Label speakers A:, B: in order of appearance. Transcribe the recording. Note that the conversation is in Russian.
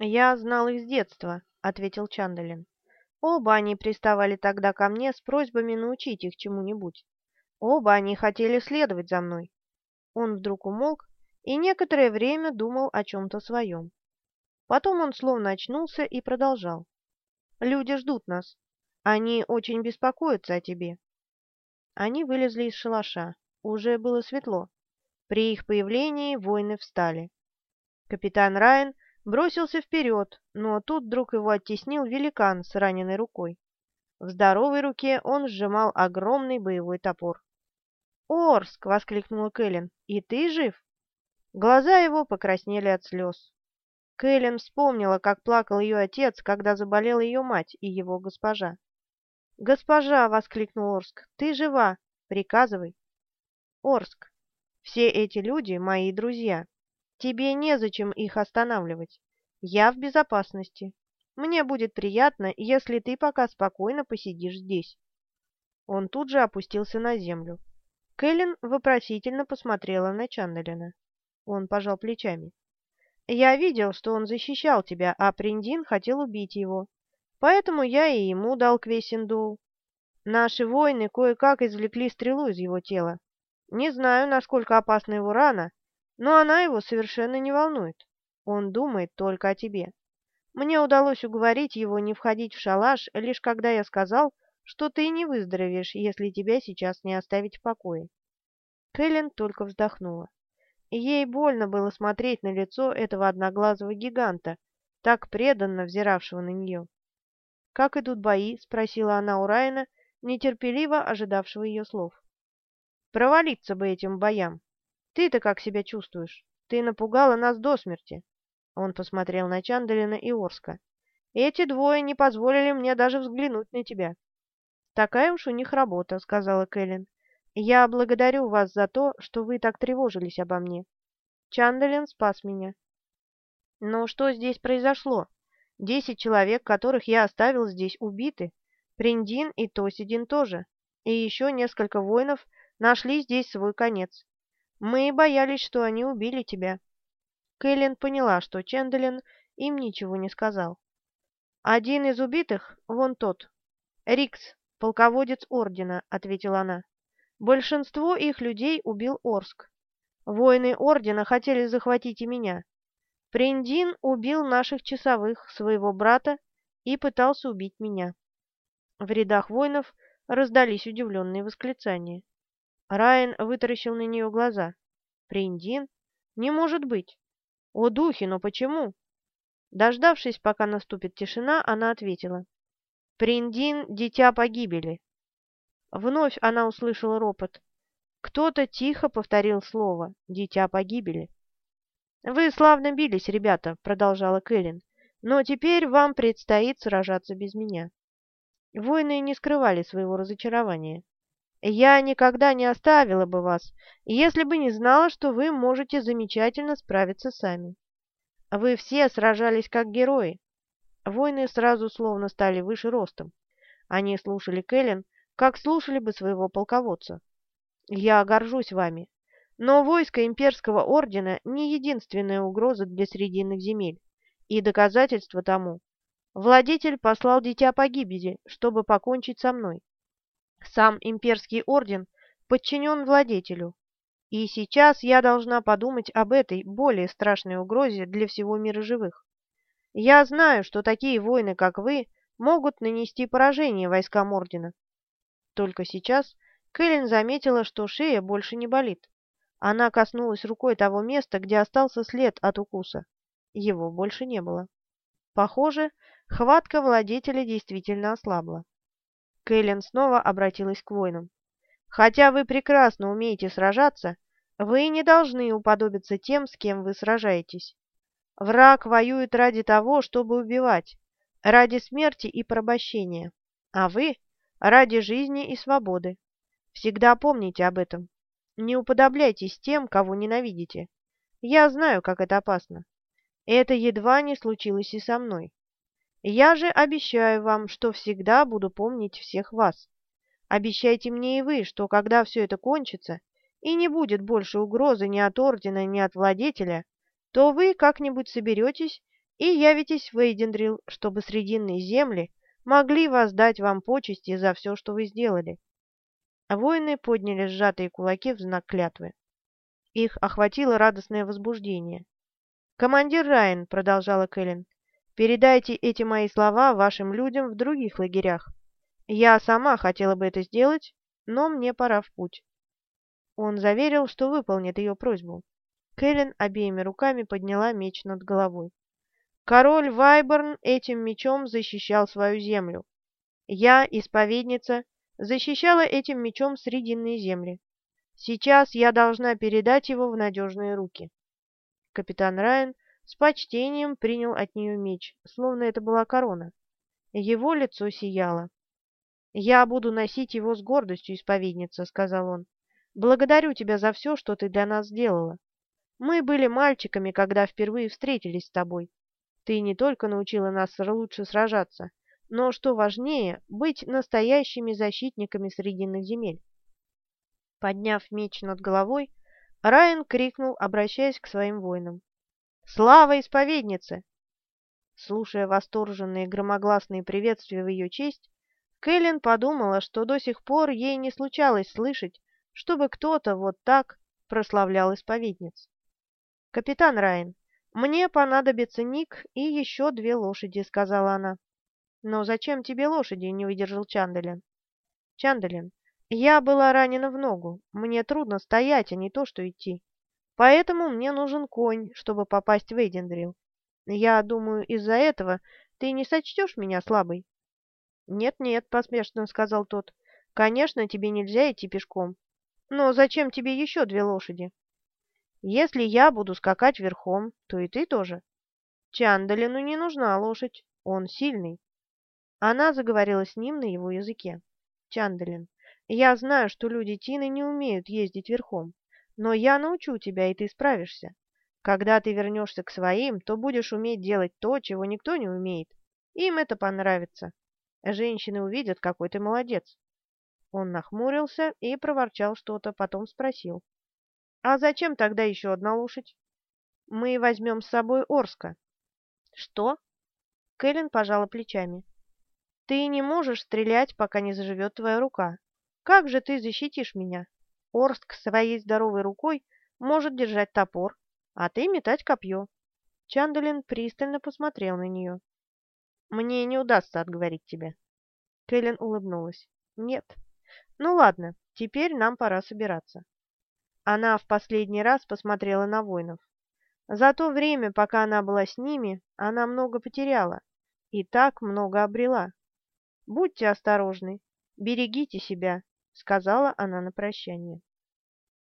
A: «Я знал их с детства», — ответил Чандалин. «Оба они приставали тогда ко мне с просьбами научить их чему-нибудь. Оба они хотели следовать за мной». Он вдруг умолк и некоторое время думал о чем-то своем. Потом он словно очнулся и продолжал. «Люди ждут нас. Они очень беспокоятся о тебе». Они вылезли из шалаша. Уже было светло. При их появлении воины встали. Капитан Райан бросился вперед, но тут вдруг его оттеснил великан с раненой рукой. В здоровой руке он сжимал огромный боевой топор. «Орск!» — воскликнула Кэлен. «И ты жив?» Глаза его покраснели от слез. Кэлен вспомнила, как плакал ее отец, когда заболела ее мать и его госпожа. «Госпожа!» — воскликнул Орск. «Ты жива! Приказывай!» «Орск, все эти люди — мои друзья. Тебе незачем их останавливать. Я в безопасности. Мне будет приятно, если ты пока спокойно посидишь здесь». Он тут же опустился на землю. Кэлен вопросительно посмотрела на Чандалина. Он пожал плечами. «Я видел, что он защищал тебя, а Приндин хотел убить его. Поэтому я и ему дал Квесиндул. Наши воины кое-как извлекли стрелу из его тела. Не знаю, насколько опасна его рана, но она его совершенно не волнует. Он думает только о тебе. Мне удалось уговорить его не входить в шалаш, лишь когда я сказал, что ты не выздоровеешь, если тебя сейчас не оставить в покое. Кэлен только вздохнула. Ей больно было смотреть на лицо этого одноглазого гиганта, так преданно взиравшего на нее. «Как идут бои?» — спросила она у Райана, нетерпеливо ожидавшего ее слов. «Провалиться бы этим боям! Ты-то как себя чувствуешь? Ты напугала нас до смерти!» Он посмотрел на Чандалина и Орска. «Эти двое не позволили мне даже взглянуть на тебя». «Такая уж у них работа», — сказала Кэлен. «Я благодарю вас за то, что вы так тревожились обо мне. Чандалин спас меня». «Но что здесь произошло?» Десять человек, которых я оставил здесь, убиты. Приндин и Тосидин тоже. И еще несколько воинов нашли здесь свой конец. Мы боялись, что они убили тебя. Кэлен поняла, что Ченделин им ничего не сказал. «Один из убитых — вон тот. Рикс, полководец Ордена», — ответила она. «Большинство их людей убил Орск. Воины Ордена хотели захватить и меня. Приндин убил наших часовых, своего брата, и пытался убить меня. В рядах воинов раздались удивленные восклицания. Райан вытаращил на нее глаза. «Приндин? Не может быть! О, духи, но почему?» Дождавшись, пока наступит тишина, она ответила. «Приндин — дитя погибели». Вновь она услышала ропот. Кто-то тихо повторил слово «дитя погибели». «Вы славно бились, ребята», — продолжала Кэлен, «но теперь вам предстоит сражаться без меня». Воины не скрывали своего разочарования. «Я никогда не оставила бы вас, если бы не знала, что вы можете замечательно справиться сами. Вы все сражались как герои». Воины сразу словно стали выше ростом. Они слушали Кэлен, как слушали бы своего полководца. «Я горжусь вами. Но войско имперского ордена не единственная угроза для Срединных земель, и доказательство тому. Владетель послал дитя погибели, чтобы покончить со мной. Сам имперский орден подчинен владетелю, и сейчас я должна подумать об этой более страшной угрозе для всего мира живых. Я знаю, что такие воины, как вы, могут нанести поражение войскам ордена. Только сейчас Кэлен заметила, что шея больше не болит. Она коснулась рукой того места, где остался след от укуса. Его больше не было. Похоже, хватка владетеля действительно ослабла. Кэлен снова обратилась к воинам. «Хотя вы прекрасно умеете сражаться, вы не должны уподобиться тем, с кем вы сражаетесь. Враг воюет ради того, чтобы убивать, ради смерти и порабощения, а вы — ради жизни и свободы. Всегда помните об этом. Не уподобляйтесь тем, кого ненавидите. Я знаю, как это опасно. Это едва не случилось и со мной. Я же обещаю вам, что всегда буду помнить всех вас. Обещайте мне и вы, что когда все это кончится, и не будет больше угрозы ни от ордена, ни от владетеля, то вы как-нибудь соберетесь и явитесь в Эйдендрил, чтобы срединные земли могли воздать вам почести за все, что вы сделали». Воины подняли сжатые кулаки в знак клятвы. Их охватило радостное возбуждение. «Командир Райан», — продолжала Кэлен, — «передайте эти мои слова вашим людям в других лагерях. Я сама хотела бы это сделать, но мне пора в путь». Он заверил, что выполнит ее просьбу. Кэлен обеими руками подняла меч над головой. Король Вайборн этим мечом защищал свою землю. Я, исповедница, защищала этим мечом срединные земли. Сейчас я должна передать его в надежные руки. Капитан Райан с почтением принял от нее меч, словно это была корона. Его лицо сияло. «Я буду носить его с гордостью, исповедница», — сказал он. «Благодарю тебя за все, что ты для нас сделала. Мы были мальчиками, когда впервые встретились с тобой. Ты не только научила нас лучше сражаться, но, что важнее, быть настоящими защитниками Срединных земель». Подняв меч над головой, Райан крикнул, обращаясь к своим воинам. «Слава исповеднице!» Слушая восторженные громогласные приветствия в ее честь, Кэлен подумала, что до сих пор ей не случалось слышать, чтобы кто-то вот так прославлял исповедниц. «Капитан Райан, мне понадобится Ник и еще две лошади», — сказала она. «Но зачем тебе лошади?» — не выдержал Чанделин. «Чанделин, я была ранена в ногу. Мне трудно стоять, а не то, что идти. Поэтому мне нужен конь, чтобы попасть в Эйдендрил. Я думаю, из-за этого ты не сочтешь меня слабой?» «Нет-нет», — посмешно сказал тот. «Конечно, тебе нельзя идти пешком. Но зачем тебе еще две лошади?» «Если я буду скакать верхом, то и ты тоже. Чандалину не нужна лошадь, он сильный». Она заговорила с ним на его языке. «Чандалин, я знаю, что люди Тины не умеют ездить верхом, но я научу тебя, и ты справишься. Когда ты вернешься к своим, то будешь уметь делать то, чего никто не умеет. Им это понравится. Женщины увидят, какой ты молодец. Он нахмурился и проворчал что-то, потом спросил. «А зачем тогда еще одна лошадь?» «Мы возьмем с собой Орска». «Что?» Кэлен пожала плечами. «Ты не можешь стрелять, пока не заживет твоя рука. Как же ты защитишь меня? Орск своей здоровой рукой может держать топор, а ты метать копье. Чандалин пристально посмотрел на нее. Мне не удастся отговорить тебя. Кэлен улыбнулась. Нет. Ну ладно, теперь нам пора собираться. Она в последний раз посмотрела на воинов. За то время, пока она была с ними, она много потеряла и так много обрела. Будьте осторожны, берегите себя, сказала она на прощание.